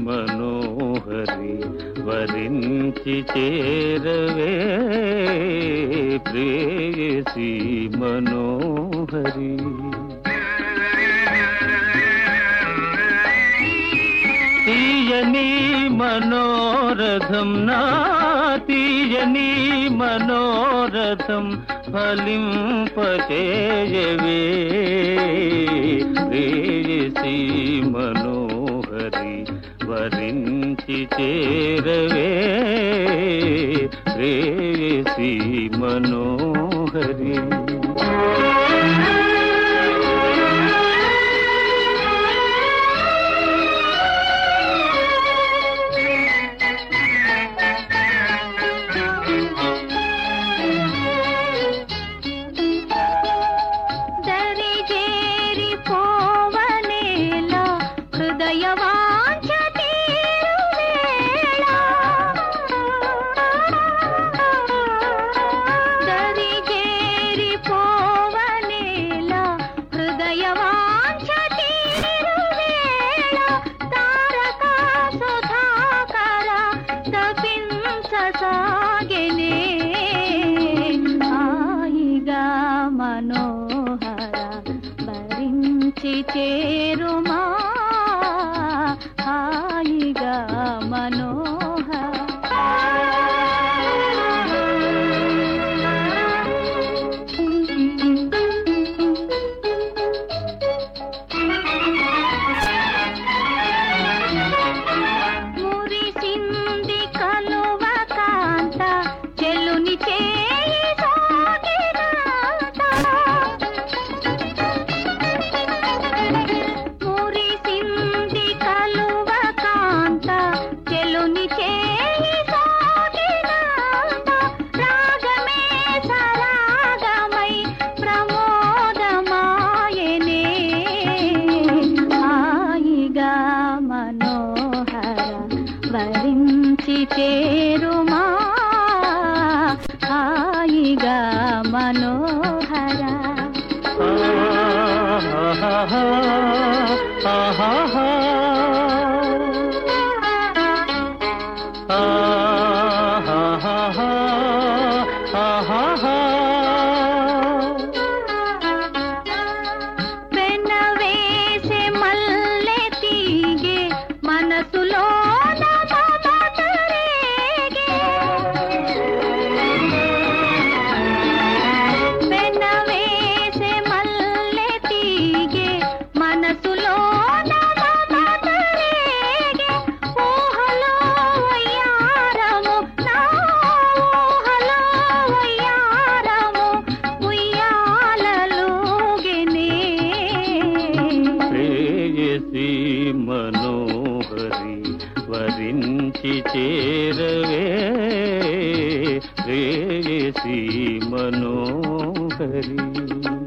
మనోహరి వరించి చేరవే. ప్రేయసి మనోహరి. తీయని మనోరథం నా తీయని మనోరథం ఫలింపచేయవే. ప్రేయసి మనోహరి వరించి చేరవే. ప్రేయసి మనోహరి తపించసాగెనే హాయిగా మనోహర భరించి చేరుమా. హాయిగా మురిసింది చేరుమా? హాయిగా మనోహర. చేసి మనోహరి వరించి చేరవే. రేసి మనోహరి.